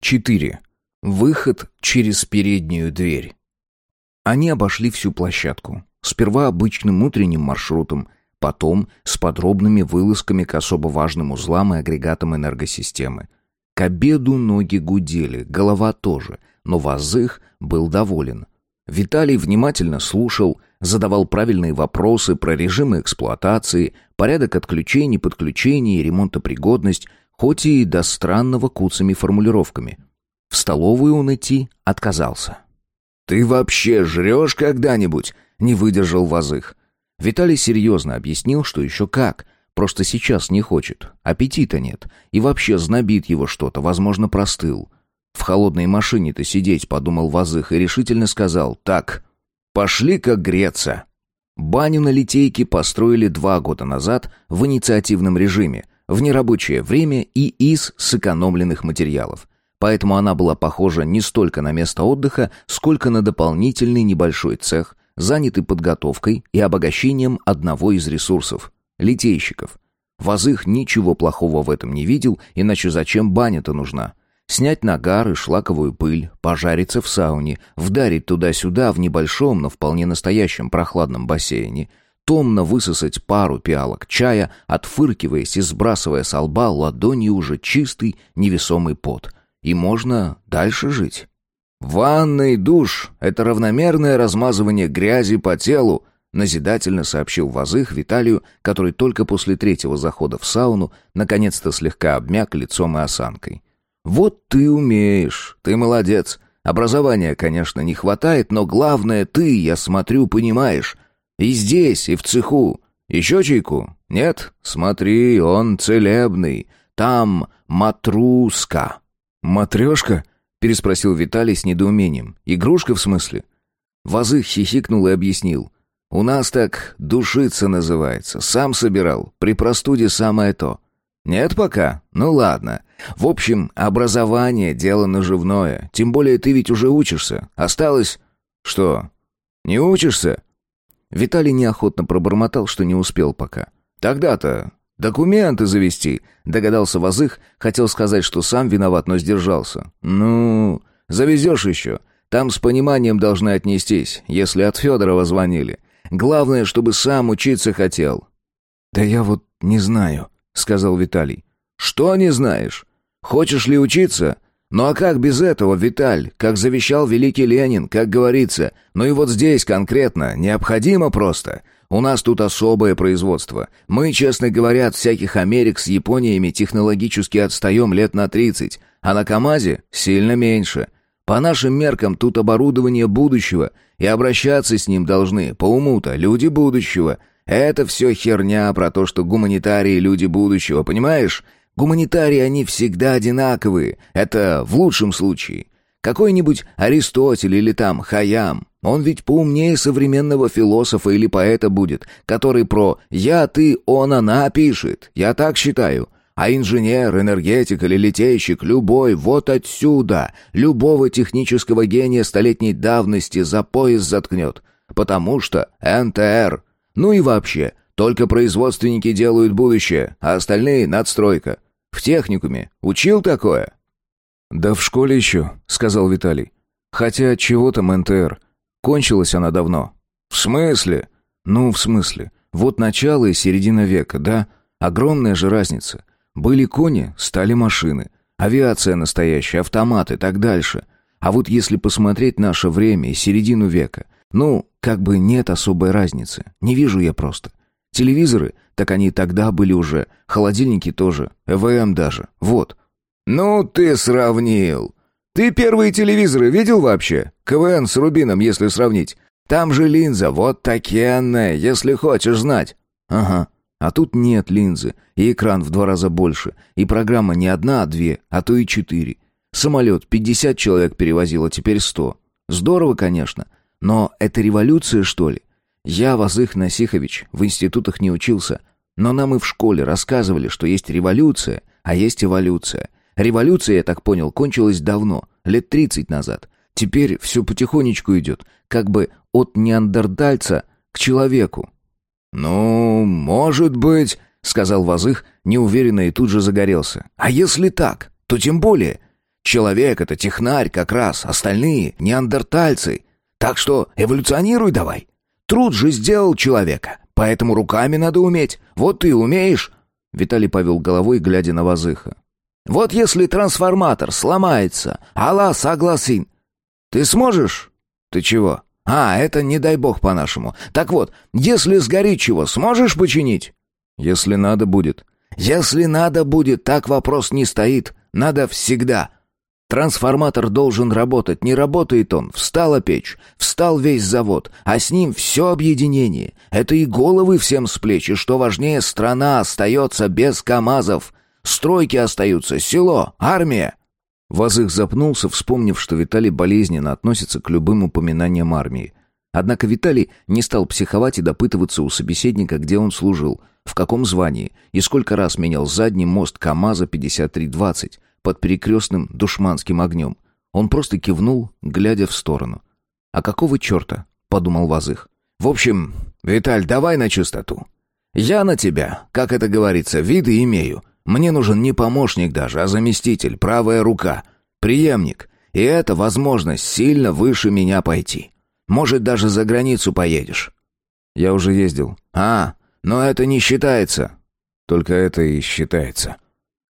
4. Выход через переднюю дверь. Они обошли всю площадку. Сперва обычным утренним маршрутом, потом с подробными вылазками к особо важным узлам и агрегатам энергосистемы. К обеду ноги гудели, голова тоже, но Вазых был доволен. Виталий внимательно слушал, задавал правильные вопросы про режимы эксплуатации, порядок отключений, подключений и ремонтопригодность, хоть и до странного куцами формулировками. В столовую он идти отказался. «Ты вообще жрешь когда-нибудь?» — не выдержал Вазых. Виталий серьезно объяснил, что еще как, просто сейчас не хочет, аппетита нет, и вообще знобит его что-то, возможно, простыл. В холодной машине-то сидеть, подумал Вазых и решительно сказал, так, пошли как греться. Баню на Литейке построили два года назад в инициативном режиме — в нерабочее время и из сэкономленных материалов. Поэтому она была похожа не столько на место отдыха, сколько на дополнительный небольшой цех, занятый подготовкой и обогащением одного из ресурсов – литейщиков. Вазых ничего плохого в этом не видел, иначе зачем баня-то нужна? Снять нагар и шлаковую пыль, пожариться в сауне, вдарить туда-сюда в небольшом, но вполне настоящем прохладном бассейне – томно высосать пару пиалок чая, отфыркиваясь и сбрасывая с лба ладонью уже чистый, невесомый пот. И можно дальше жить. «Ванна душ — это равномерное размазывание грязи по телу», назидательно сообщил Вазых Виталию, который только после третьего захода в сауну наконец-то слегка обмяк лицом и осанкой. «Вот ты умеешь, ты молодец. Образования, конечно, не хватает, но главное ты, я смотрю, понимаешь. И здесь, и в цеху. Еще чайку? Нет? Смотри, он целебный. Там матруска». «Матрешка?» — переспросил Виталий с недоумением. «Игрушка в смысле?» Вазых хихикнул и объяснил. «У нас так душица называется. Сам собирал. При простуде самое то». «Нет пока? Ну ладно. В общем, образование — дело наживное. Тем более ты ведь уже учишься. Осталось...» «Что? Не учишься?» Виталий неохотно пробормотал, что не успел пока. «Тогда-то документы завести», — догадался Вазых, хотел сказать, что сам виноват, но сдержался. «Ну, завезешь еще. Там с пониманием должны отнестись, если от Федорова звонили. Главное, чтобы сам учиться хотел». «Да я вот не знаю», — сказал Виталий. «Что не знаешь? Хочешь ли учиться? Ну а как без этого, Виталь? Как завещал великий Ленин, как говорится. Ну и вот здесь конкретно, необходимо просто. У нас тут особое производство. Мы, честно говоря, от всяких Америк с Япониями технологически отстаем лет на 30, а на КАМАЗе сильно меньше. По нашим меркам тут оборудование будущего, и обращаться с ним должны, по уму-то, люди будущего. Это все херня про то, что гуманитарии люди будущего, понимаешь? Гуманитарии они всегда одинаковые, это в лучшем случае. Какой-нибудь Аристотель или там Хаям, он ведь поумнее современного философа или поэта будет, который про «я, ты, он, она» пишет, я так считаю. А инженер, энергетик или литейщик, любой, вот отсюда, любого технического гения столетней давности за пояс заткнет. Потому что НТР. Ну и вообще, только производственники делают будущее, а остальные — надстройка. В техникуме. Учил такое?» «Да в школе еще», — сказал Виталий. «Хотя чего там НТР? Кончилась она давно». «В смысле?» «Ну, в смысле. Вот начало и середина века, да? Огромная же разница. Были кони, стали машины. Авиация настоящая, автоматы, так дальше. А вот если посмотреть наше время и середину века, ну, как бы нет особой разницы. Не вижу я просто. Телевизоры, так они тогда были уже. Холодильники тоже. ЭВМ даже. Вот. Ну ты сравнил. Ты первые телевизоры видел вообще? КВН с Рубином, если сравнить. Там же линза вот такенная, если хочешь знать. Ага. А тут нет линзы, и экран в два раза больше, и программа не одна, а две, а то и четыре. Самолет 50 человек перевозил, а теперь 100. Здорово, конечно, но это революция, что ли? Я, Вазых Насихович, в институтах не учился, но нам и в школе рассказывали, что есть революция, а есть эволюция. Революция, я так понял, кончилась давно, лет 30 назад. Теперь все потихонечку идет, как бы от неандертальца к человеку. «Ну, может быть», — сказал Вазых, неуверенно и тут же загорелся. «А если так, то тем более. Человек — это технарь как раз, остальные — неандертальцы. Так что эволюционируй давай. Труд же сделал человека, поэтому руками надо уметь. Вот ты умеешь». Виталий повел головой, глядя на Вазыха. «Вот если трансформатор сломается, Алла согласен. Ты сможешь?» «Ты чего?» «А, это не дай бог по-нашему. Так вот, если сгорит чего, сможешь починить?» «Если надо будет». «Если надо будет, так вопрос не стоит. Надо всегда. Трансформатор должен работать, не работает он. Встала печь, встал весь завод, а с ним все объединение. Это и головы всем с плеч, и что важнее, страна остается без КАМАЗов. Стройки остаются, село, армия. Вазых запнулся, вспомнив, что Виталий болезненно относится к любым упоминаниям армии. Однако Виталий не стал психовать и допытываться у собеседника, где он служил, в каком звании и сколько раз менял задний мост КАМАЗа 5320 под перекрестным душманским огнем. Он просто кивнул, глядя в сторону. «А какого черта?» — подумал Вазых. «В общем, Виталь, давай на чистоту. Я на тебя, как это говорится, виды имею. Мне нужен не помощник даже, а заместитель, правая рука, преемник. И это возможность сильно выше меня пойти. Может, даже за границу поедешь». «Я уже ездил». «А, но это не считается». «Только это и считается».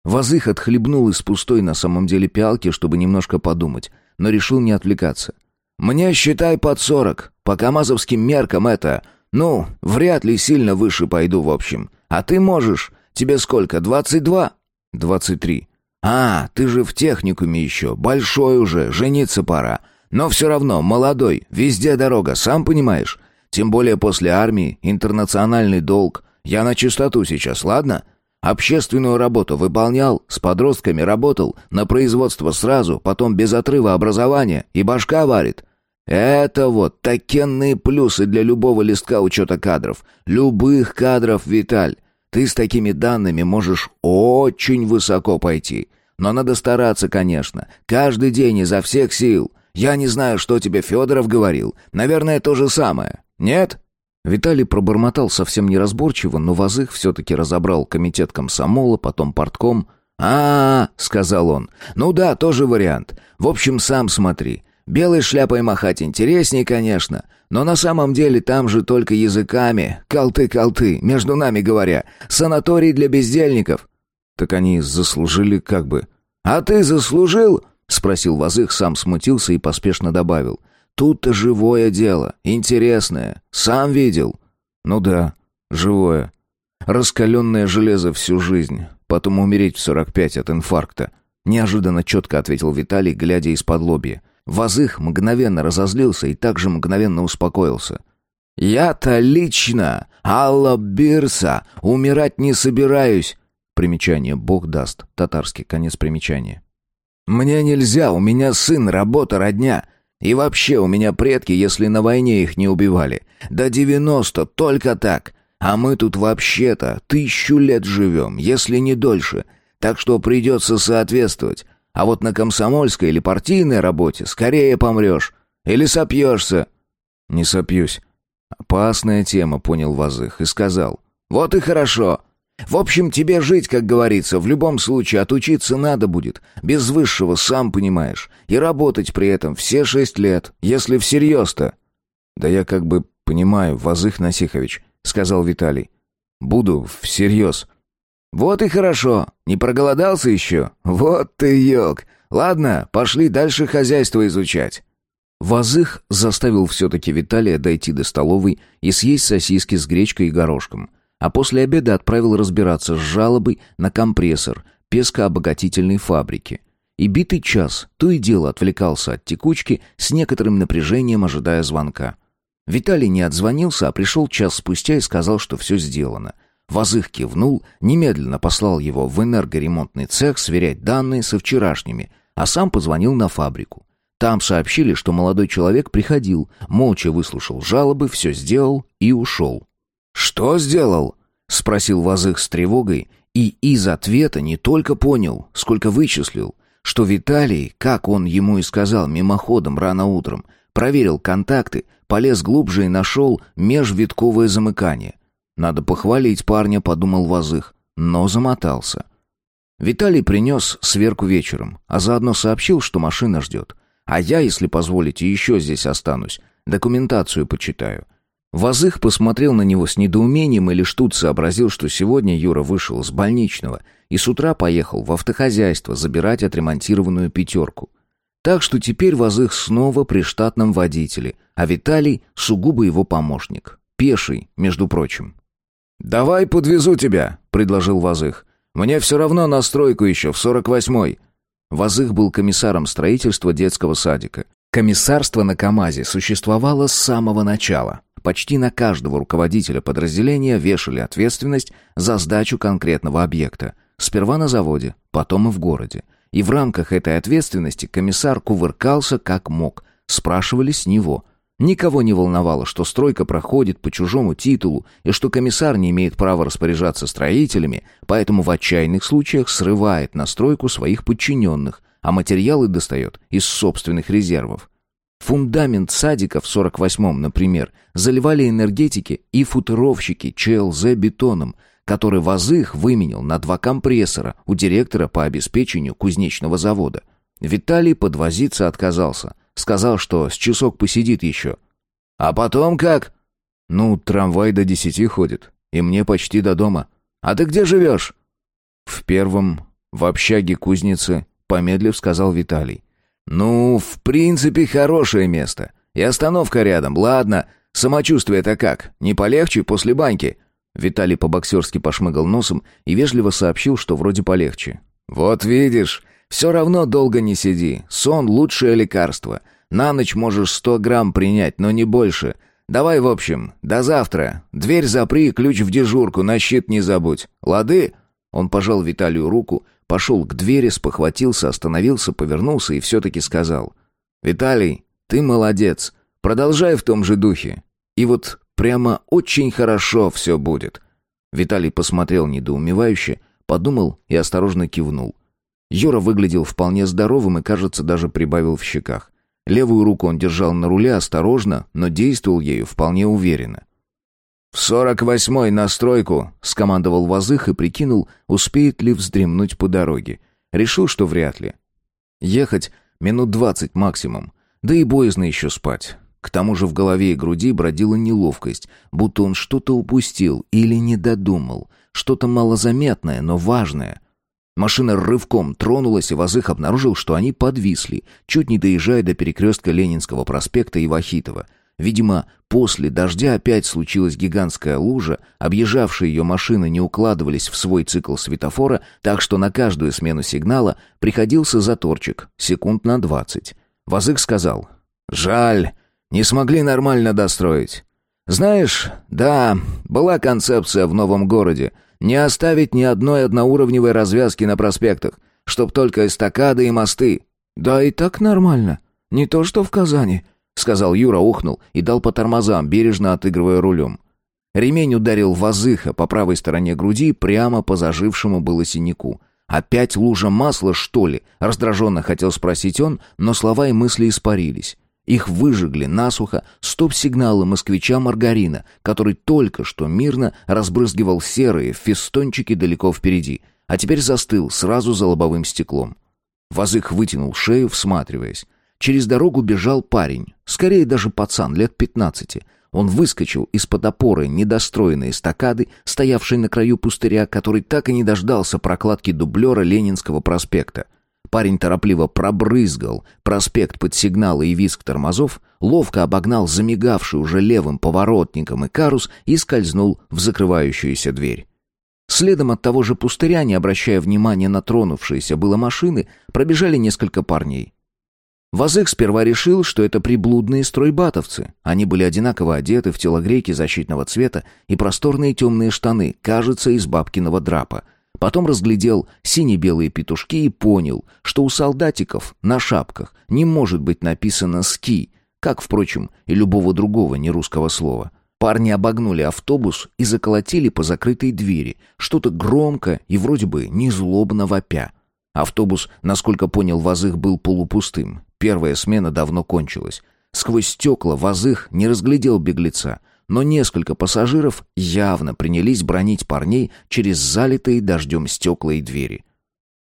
Вазых отхлебнул из пустой на самом деле пиалки, чтобы немножко подумать, но решил не отвлекаться. «Мне, считай, под сорок. По камазовским меркам это... Ну, вряд ли сильно выше пойду, в общем. А ты можешь. Тебе сколько, двадцать два?» «Двадцать три». «А, ты же в техникуме еще. Большой уже, жениться пора. Но все равно, молодой, везде дорога, сам понимаешь. Тем более после армии, интернациональный долг. Я на чистоту сейчас, ладно?» Общественную работу выполнял, с подростками работал, на производство сразу, потом без отрыва образования, и башка варит. Это вот такенные плюсы для любого листка учета кадров. Любых кадров, Виталь. Ты с такими данными можешь очень высоко пойти. Но надо стараться, конечно. Каждый день изо всех сил. Я не знаю, что тебе Федоров говорил. Наверное, то же самое. Нет? Виталий пробормотал совсем неразборчиво, но Вазых все-таки разобрал комитет комсомола, потом портком. а, -а, -а сказал он. «Ну да, тоже вариант. В общем, сам смотри. Белой шляпой махать интереснее, конечно, но на самом деле там же только языками. Колты-колты, между нами говоря. Санаторий для бездельников». «Так они заслужили как бы...» «А ты заслужил?» — спросил Вазых, сам смутился и поспешно добавил. Тут-то живое дело, интересное. Сам видел?» «Ну да, живое. Раскаленное железо всю жизнь. Потом умереть в сорок пять от инфаркта». Неожиданно четко ответил Виталий, глядя из-под лобья. Вазых мгновенно разозлился и также мгновенно успокоился. «Я-то лично, Алла Бирса, умирать не собираюсь!» Примечание «Бог даст», татарский, конец примечания. «Мне нельзя, у меня сын, работа, родня. И вообще, у меня предки, если на войне их не убивали. До девяносто, только так. А мы тут вообще-то тысячу лет живем, если не дольше. Так что придется соответствовать. А вот на комсомольской или партийной работе скорее помрешь. Или сопьешься». «Не сопьюсь». «Опасная тема», — понял Вазых и сказал. «Вот и хорошо. В общем, тебе жить, как говорится, в любом случае отучиться надо будет. Без высшего, сам понимаешь. И работать при этом все шесть лет, если всерьез-то». «Да я как бы понимаю, Вазых Насихович», — сказал Виталий. «Буду всерьез». «Вот и хорошо. Не проголодался еще? Вот ты ёк. Ладно, пошли дальше хозяйство изучать». Вазых заставил все-таки Виталия дойти до столовой и съесть сосиски с гречкой и горошком а после обеда отправил разбираться с жалобой на компрессор пескообогатительной фабрики. И битый час то и дело отвлекался от текучки с некоторым напряжением, ожидая звонка. Виталий не отзвонился, а пришел час спустя и сказал, что все сделано. Вазых кивнул, немедленно послал его в энергоремонтный цех сверять данные со вчерашними, а сам позвонил на фабрику. Там сообщили, что молодой человек приходил, молча выслушал жалобы, все сделал и ушел. «Что сделал?» — спросил Вазых с тревогой, и из ответа не только понял, сколько вычислил, что Виталий, как он ему и сказал мимоходом рано утром, проверил контакты, полез глубже и нашел межвитковое замыкание. «Надо похвалить парня», — подумал Вазых, но замотался. Виталий принес сверку вечером, а заодно сообщил, что машина ждет. А я, если позволите, еще здесь останусь. Документацию почитаю. Вазых посмотрел на него с недоумением и лишь тут сообразил, что сегодня Юра вышел с больничного и с утра поехал в автохозяйство забирать отремонтированную пятерку. Так что теперь Вазых снова при штатном водителе, а Виталий — сугубо его помощник. Пеший, между прочим. «Давай подвезу тебя», — предложил Вазых. «Мне все равно на стройку еще, в сорок восьмой». Вазых был комиссаром строительства детского садика. Комиссарство на КАМАЗе существовало с самого начала. Почти на каждого руководителя подразделения вешали ответственность за сдачу конкретного объекта. Сперва на заводе, потом и в городе. И в рамках этой ответственности комиссар кувыркался как мог. Спрашивали с него. Никого не волновало, что стройка проходит по чужому титулу и что комиссар не имеет права распоряжаться строителями, поэтому в отчаянных случаях срывает на стройку своих подчиненных, а материалы достает из собственных резервов. Фундамент садика в 48-м, например, заливали энергетики и футыровщики ЧЛЗ бетоном, который Вазых выменил на два компрессора у директора по обеспечению кузнечного завода. Виталий подвозиться отказался. Сказал, что с часок посидит еще. «А потом как?» «Ну, трамвай до десяти ходит, и мне почти до дома. А ты где живешь?» «В первом, в общаге кузницы», — помедлив сказал Виталий. «Ну, в принципе, хорошее место. И остановка рядом, ладно. Самочувствие-то как? Не полегче после баньки?» Виталий по-боксерски пошмыгал носом и вежливо сообщил, что вроде полегче. «Вот видишь, все равно долго не сиди. Сон — лучшее лекарство. На ночь можешь сто грамм принять, но не больше. Давай, в общем, до завтра. Дверь запри, ключ в дежурку, на щит не забудь. Лады?» Он пожал Виталию руку, Пошел к двери, спохватился, остановился, повернулся и все-таки сказал. «Виталий, ты молодец. Продолжай в том же духе. И вот прямо очень хорошо все будет». Виталий посмотрел недоумевающе, подумал и осторожно кивнул. Юра выглядел вполне здоровым и, кажется, даже прибавил в щеках. Левую руку он держал на руле осторожно, но действовал ею вполне уверенно. «В сорок восьмой на стройку!» — скомандовал Вазых и прикинул, успеет ли вздремнуть по дороге. Решил, что вряд ли. Ехать минут двадцать максимум. Да и боязно еще спать. К тому же в голове и груди бродила неловкость, будто он что-то упустил или не додумал. Что-то малозаметное, но важное. Машина рывком тронулась, и Вазых обнаружил, что они подвисли, чуть не доезжая до перекрестка Ленинского проспекта и Вахитова — Видимо, после дождя опять случилась гигантская лужа, объезжавшие ее машины не укладывались в свой цикл светофора, так что на каждую смену сигнала приходился заторчик, секунд на двадцать. Вазык сказал, «Жаль, не смогли нормально достроить. Знаешь, да, была концепция в новом городе, не оставить ни одной одноуровневой развязки на проспектах, чтоб только эстакады и мосты». «Да и так нормально, не то что в Казани», сказал Юра, ухнул и дал по тормозам, бережно отыгрывая рулем. Ремень ударил Вазыха по правой стороне груди, прямо по зажившему было синяку. «Опять лужа масла, что ли?» — раздраженно хотел спросить он, но слова и мысли испарились. Их выжигли насухо стоп-сигналы москвича Маргарина, который только что мирно разбрызгивал серые фестончики далеко впереди, а теперь застыл сразу за лобовым стеклом. Вазык вытянул шею, всматриваясь. Через дорогу бежал парень, скорее даже пацан, лет пятнадцати. Он выскочил из-под опоры недостроенной эстакады, стоявшей на краю пустыря, который так и не дождался прокладки дублера Ленинского проспекта. Парень торопливо пробрызгал проспект под сигналы и визг тормозов, ловко обогнал замигавший уже левым поворотником и карус и скользнул в закрывающуюся дверь. Следом от того же пустыря, не обращая внимания на тронувшиеся было машины, пробежали несколько парней. Вазык сперва решил, что это приблудные стройбатовцы. Они были одинаково одеты в телогрейки защитного цвета и просторные темные штаны, кажется, из бабкиного драпа. Потом разглядел сине-белые петушки и понял, что у солдатиков на шапках не может быть написано «ски», как, впрочем, и любого другого нерусского слова. Парни обогнули автобус и заколотили по закрытой двери, что-то громко и вроде бы незлобно вопя. Автобус, насколько понял Вазых, был полупустым. Первая смена давно кончилась. Сквозь стекла Вазых не разглядел беглеца, но несколько пассажиров явно принялись бронить парней через залитые дождем стекла и двери.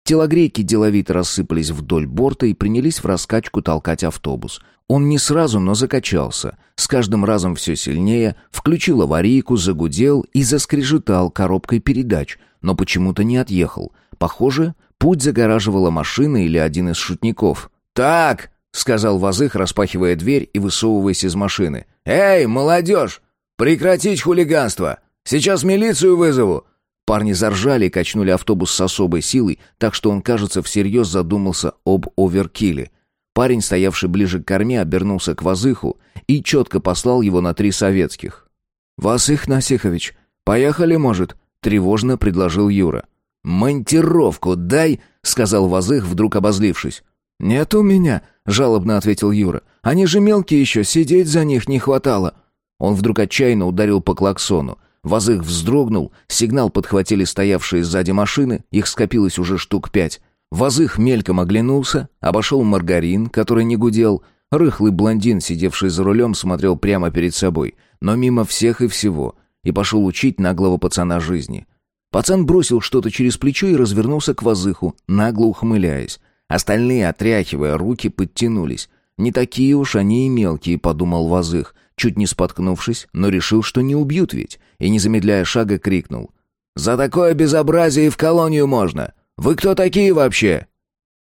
Телогрейки деловито рассыпались вдоль борта и принялись в раскачку толкать автобус. Он не сразу, но закачался. С каждым разом все сильнее, включил аварийку, загудел и заскрежетал коробкой передач, но почему-то не отъехал. Похоже, путь загораживала машина или один из шутников. «Так!» — сказал Вазых, распахивая дверь и высовываясь из машины. «Эй, молодежь! Прекратить хулиганство! Сейчас милицию вызову! Парни заржали и качнули автобус с особой силой, так что он, кажется, всерьез задумался об оверкиле. Парень, стоявший ближе к корме, обернулся к Вазыху и четко послал его на три советских. «Васых Насихович, поехали, может?» — тревожно предложил Юра. «Монтировку дай!» — сказал Вазых, вдруг обозлившись. «Нет у меня», — жалобно ответил Юра. «Они же мелкие еще, сидеть за них не хватало». Он вдруг отчаянно ударил по клаксону. Вазых вздрогнул, сигнал подхватили стоявшие сзади машины, их скопилось уже штук пять. Вазых мельком оглянулся, обошел маргарин, который не гудел. Рыхлый блондин, сидевший за рулем, смотрел прямо перед собой, но мимо всех и всего, и пошел учить наглого пацана жизни. Пацан бросил что-то через плечо и развернулся к Вазыху, нагло ухмыляясь. Остальные, отряхивая руки, подтянулись. «Не такие уж они и мелкие», — подумал Вазых, чуть не споткнувшись, но решил, что не убьют ведь, и, не замедляя шага, крикнул. «За такое безобразие и в колонию можно! Вы кто такие вообще?»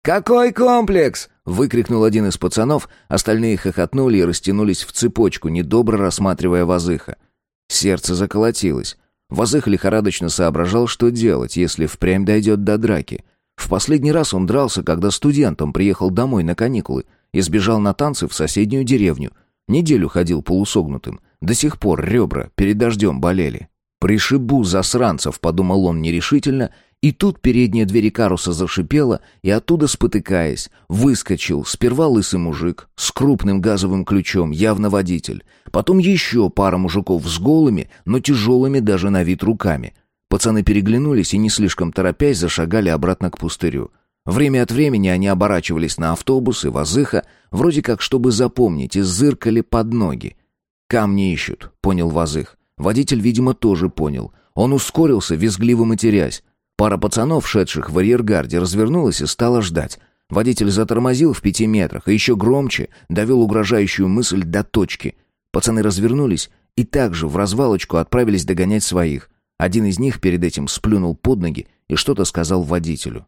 «Какой комплекс?» — выкрикнул один из пацанов, остальные хохотнули и растянулись в цепочку, недобро рассматривая Вазыха. Сердце заколотилось. Вазых лихорадочно соображал, что делать, если впрямь дойдет до драки. В последний раз он дрался, когда студентом приехал домой на каникулы и сбежал на танцы в соседнюю деревню — Неделю ходил полусогнутым. До сих пор ребра перед дождем болели. «Пришибу засранцев», — подумал он нерешительно, и тут передняя дверь каруса зашипела, и оттуда, спотыкаясь, выскочил сперва лысый мужик с крупным газовым ключом, явно водитель, потом еще пара мужиков с голыми, но тяжелыми даже на вид руками. Пацаны переглянулись и, не слишком торопясь, зашагали обратно к пустырю. Время от времени они оборачивались на автобус и Вазыха, вроде как чтобы запомнить, и зыркали под ноги. «Камни ищут», — понял Вазых. Водитель, видимо, тоже понял. Он ускорился, визгливо матерясь. Пара пацанов, шедших в арьергарде, развернулась и стала ждать. Водитель затормозил в пяти метрах и еще громче довел угрожающую мысль до точки. Пацаны развернулись и также в развалочку отправились догонять своих. Один из них перед этим сплюнул под ноги и что-то сказал водителю.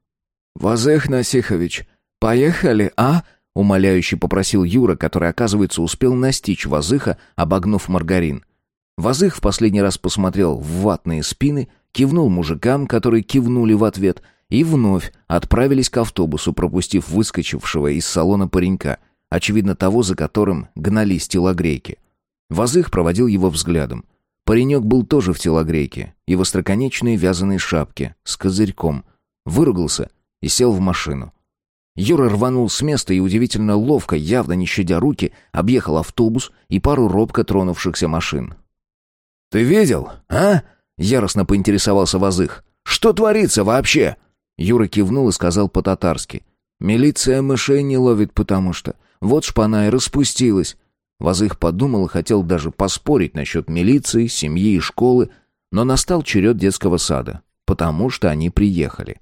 «Вазех Насихович, поехали, а?» — умоляюще попросил Юра, который, оказывается, успел настичь Вазыха, обогнув маргарин. Вазых в последний раз посмотрел в ватные спины, кивнул мужикам, которые кивнули в ответ, и вновь отправились к автобусу, пропустив выскочившего из салона паренька, очевидно того, за которым гнались телогрейки. Вазых проводил его взглядом. Паренек был тоже в телогрейке и в остроконечной вязаной шапке с козырьком. Выругался — и сел в машину. Юра рванул с места и удивительно ловко, явно не щадя руки, объехал автобус и пару робко тронувшихся машин. «Ты видел, а?» — яростно поинтересовался Вазых. «Что творится вообще?» Юра кивнул и сказал по-татарски. «Милиция мышей не ловит, потому что... Вот шпана и распустилась». Вазых подумал и хотел даже поспорить насчет милиции, семьи и школы, но настал черед детского сада, потому что они приехали.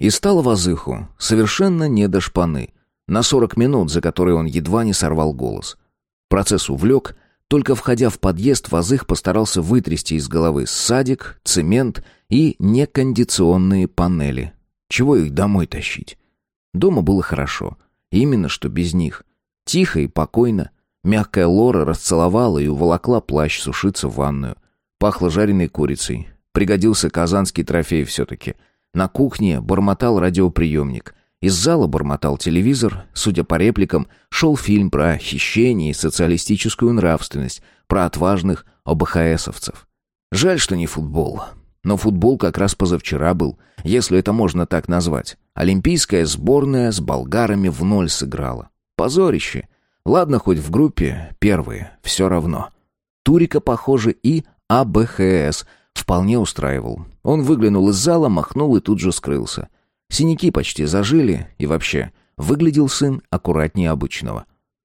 И стало Вазыху совершенно не до шпаны. На сорок минут, за которые он едва не сорвал голос. Процесс увлек. Только входя в подъезд, Вазых постарался вытрясти из головы садик, цемент и некондиционные панели. Чего их домой тащить? Дома было хорошо. Именно что без них. Тихо и покойно. Мягкая Лора расцеловала и уволокла плащ сушиться в ванную. Пахло жареной курицей. Пригодился казанский трофей все-таки — на кухне бормотал радиоприемник. Из зала бормотал телевизор. Судя по репликам, шел фильм про хищение и социалистическую нравственность, про отважных ОБХСовцев. Жаль, что не футбол. Но футбол как раз позавчера был, если это можно так назвать. Олимпийская сборная с болгарами в ноль сыграла. Позорище. Ладно, хоть в группе первые, все равно. Турика, похоже, и АБХС – Вполне устраивал. Он выглянул из зала, махнул и тут же скрылся. Синяки почти зажили, и вообще, выглядел сын аккуратнее обычного.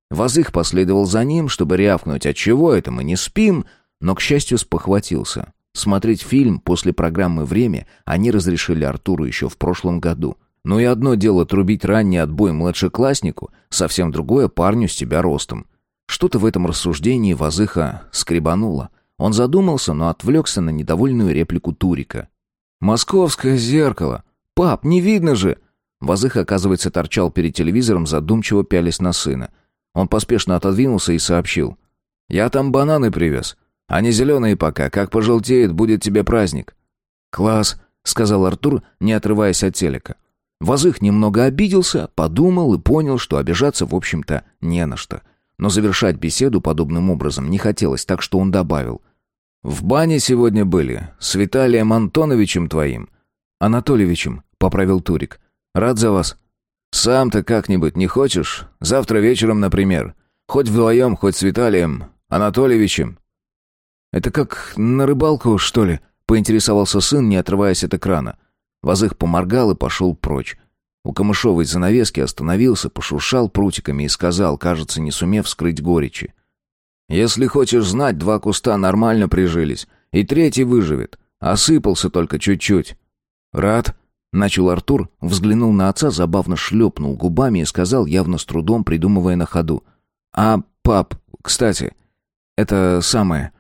Вазых последовал за ним, чтобы рявкнуть, от чего это мы не спим, но, к счастью, спохватился. Смотреть фильм после программы «Время» они разрешили Артуру еще в прошлом году. Ну и одно дело трубить ранний отбой младшекласснику, совсем другое парню с тебя ростом. Что-то в этом рассуждении Вазыха скребануло. Он задумался, но отвлекся на недовольную реплику Турика. «Московское зеркало! Пап, не видно же!» Вазых, оказывается, торчал перед телевизором, задумчиво пялись на сына. Он поспешно отодвинулся и сообщил. «Я там бананы привез. Они зеленые пока. Как пожелтеет, будет тебе праздник». «Класс», — сказал Артур, не отрываясь от телека. Вазых немного обиделся, подумал и понял, что обижаться, в общем-то, не на что. Но завершать беседу подобным образом не хотелось, так что он добавил. «В бане сегодня были. С Виталием Антоновичем твоим». «Анатольевичем», — поправил Турик. «Рад за вас». «Сам-то как-нибудь не хочешь? Завтра вечером, например. Хоть вдвоем, хоть с Виталием Анатольевичем». «Это как на рыбалку, что ли?» — поинтересовался сын, не отрываясь от экрана. Возых поморгал и пошел прочь. У камышовой занавески остановился, пошуршал прутиками и сказал, кажется, не сумев скрыть горечи. «Если хочешь знать, два куста нормально прижились, и третий выживет. Осыпался только чуть-чуть». «Рад?» — начал Артур, взглянул на отца, забавно шлепнул губами и сказал, явно с трудом придумывая на ходу. «А, пап, кстати, это самое.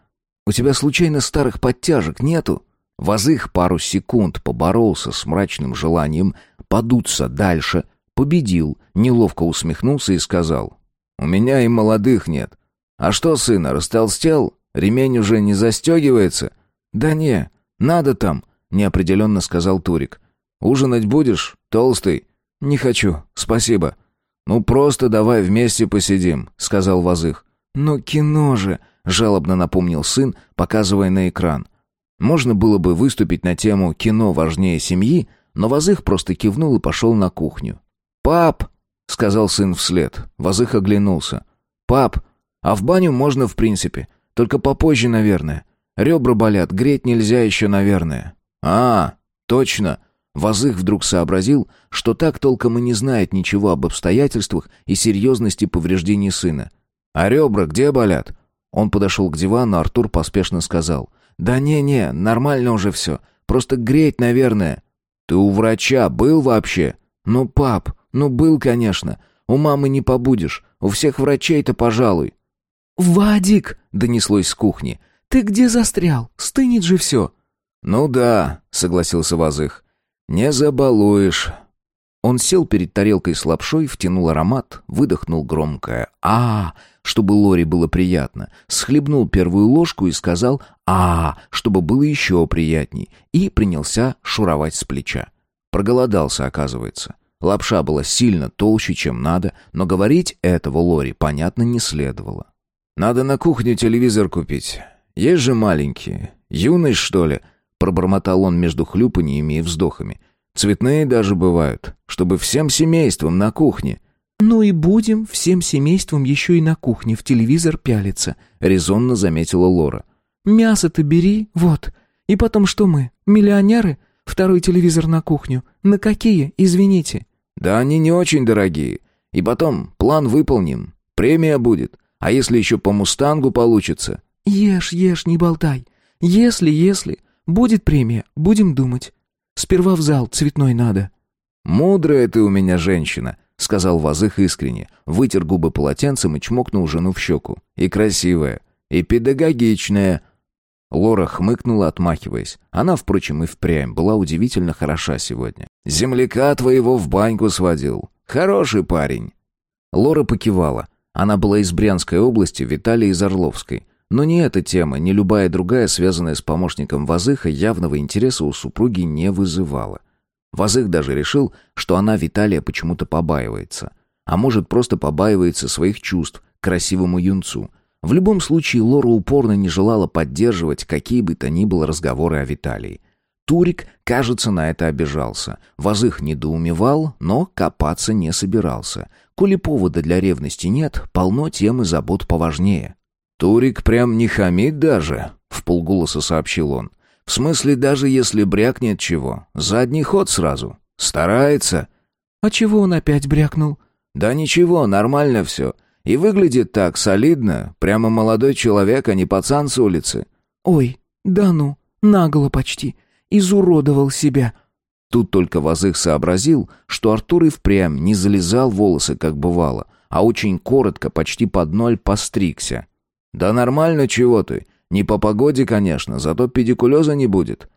У тебя случайно старых подтяжек нету?» Возых пару секунд поборолся с мрачным желанием подуться дальше, победил, неловко усмехнулся и сказал. «У меня и молодых нет. А что, сына, растолстел? Ремень уже не застегивается?» «Да не, надо там», — неопределенно сказал Турик. «Ужинать будешь, толстый?» «Не хочу, спасибо». «Ну просто давай вместе посидим», — сказал Возых. «Но кино же», — жалобно напомнил сын, показывая на экран. Можно было бы выступить на тему «кино важнее семьи», но Вазых просто кивнул и пошел на кухню. «Пап!» — сказал сын вслед. Вазых оглянулся. «Пап, а в баню можно в принципе, только попозже, наверное. Ребра болят, греть нельзя еще, наверное». «А, точно!» Вазых вдруг сообразил, что так толком и не знает ничего об обстоятельствах и серьезности повреждений сына. «А ребра где болят?» Он подошел к дивану, Артур поспешно сказал. «Да не-не, нормально уже все. Просто греть, наверное». «Ты у врача был вообще?» «Ну, пап, ну был, конечно. У мамы не побудешь. У всех врачей-то, пожалуй». «Вадик!» — донеслось с кухни. «Ты где застрял? Стынет же все». «Ну да», — согласился Вазых. «Не забалуешь». Он сел перед тарелкой с лапшой, втянул аромат, выдохнул громкое а, чтобы Лори было приятно, схлебнул первую ложку и сказал а, чтобы было еще приятней, и принялся шуровать с плеча. Проголодался, оказывается. Лапша была сильно толще, чем надо, но говорить этого Лори, понятно, не следовало. «Надо на кухню телевизор купить. Есть же маленькие. Юность, что ли?» Пробормотал он между хлюпаньями и вздохами. Цветные даже бывают, чтобы всем семейством на кухне». «Ну и будем всем семейством еще и на кухне в телевизор пялиться», — резонно заметила Лора. «Мясо-то бери, вот. И потом что мы, миллионеры? Второй телевизор на кухню. На какие, извините?» «Да они не очень дорогие. И потом, план выполним. Премия будет. А если еще по «Мустангу» получится?» «Ешь, ешь, не болтай. Если, если. Будет премия, будем думать. Сперва в зал, цветной надо». «Мудрая ты у меня женщина», — сказал Вазых искренне, вытер губы полотенцем и чмокнул жену в щеку. «И красивая, и педагогичная». Лора хмыкнула, отмахиваясь. Она, впрочем, и впрямь была удивительно хороша сегодня. «Земляка твоего в баньку сводил. Хороший парень». Лора покивала. Она была из Брянской области, Виталий из Орловской. Но ни эта тема, ни любая другая, связанная с помощником Вазыха, явного интереса у супруги не вызывала. Вазых даже решил, что она Виталия почему-то побаивается. А может, просто побаивается своих чувств к красивому юнцу. В любом случае, Лора упорно не желала поддерживать какие бы то ни было разговоры о Виталии. Турик, кажется, на это обижался. Вазых недоумевал, но копаться не собирался. Коли повода для ревности нет, полно тем и забот поважнее. «Турик прям не хамит даже», — в полголоса сообщил он. «В смысле, даже если брякнет чего, задний ход сразу. Старается». «А чего он опять брякнул?» «Да ничего, нормально все. И выглядит так солидно, прямо молодой человек, а не пацан с улицы». «Ой, да ну, нагло почти. Изуродовал себя». Тут только Вазых сообразил, что Артур и впрямь не залезал волосы, как бывало, а очень коротко, почти под ноль, постригся. «Да нормально, чего ты? Не по погоде, конечно, зато педикулеза не будет».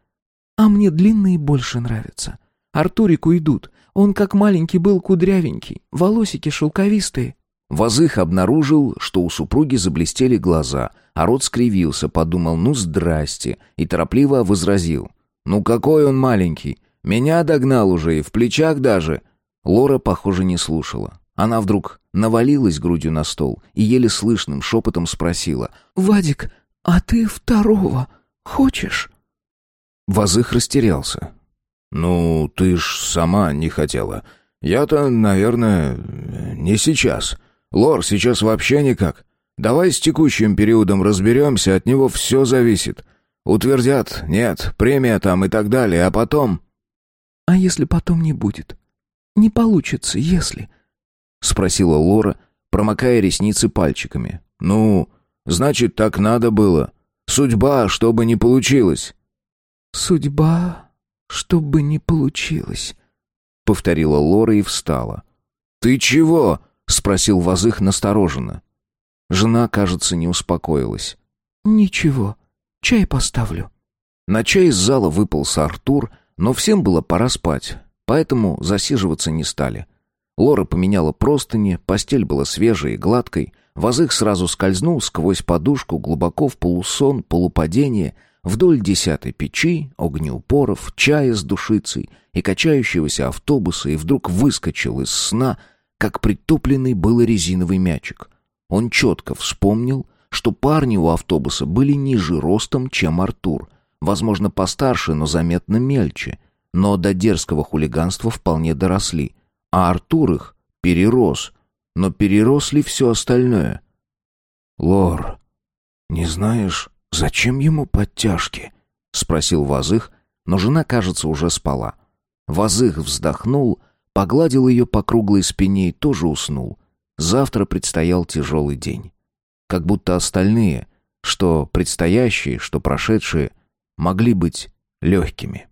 «А мне длинные больше нравятся. Артурику идут. Он как маленький был кудрявенький, волосики шелковистые». Вазых обнаружил, что у супруги заблестели глаза, а рот скривился, подумал «ну здрасте» и торопливо возразил. «Ну какой он маленький? Меня догнал уже и в плечах даже». Лора, похоже, не слушала. Она вдруг навалилась грудью на стол и еле слышным шепотом спросила. «Вадик, а ты второго хочешь?» Вазых растерялся. «Ну, ты ж сама не хотела. Я-то, наверное, не сейчас. Лор, сейчас вообще никак. Давай с текущим периодом разберемся, от него все зависит. Утвердят, нет, премия там и так далее, а потом...» «А если потом не будет? Не получится, если...» — спросила Лора, промокая ресницы пальчиками. «Ну, значит, так надо было. Судьба, чтобы не получилось». «Судьба, чтобы не получилось», — повторила Лора и встала. «Ты чего?» — спросил Вазых настороженно. Жена, кажется, не успокоилась. «Ничего, чай поставлю». На чай из зала выпался Артур, но всем было пора спать, поэтому засиживаться не стали. Лора поменяла простыни, постель была свежей и гладкой, Вазых сразу скользнул сквозь подушку глубоко в полусон, полупадение, вдоль десятой печи, огнеупоров, чая с душицей и качающегося автобуса и вдруг выскочил из сна, как притопленный был резиновый мячик. Он четко вспомнил, что парни у автобуса были ниже ростом, чем Артур, возможно, постарше, но заметно мельче, но до дерзкого хулиганства вполне доросли — а Артур их перерос, но перерос ли все остальное? «Лор, не знаешь, зачем ему подтяжки?» — спросил Вазых, но жена, кажется, уже спала. Вазых вздохнул, погладил ее по круглой спине и тоже уснул. Завтра предстоял тяжелый день. Как будто остальные, что предстоящие, что прошедшие, могли быть легкими.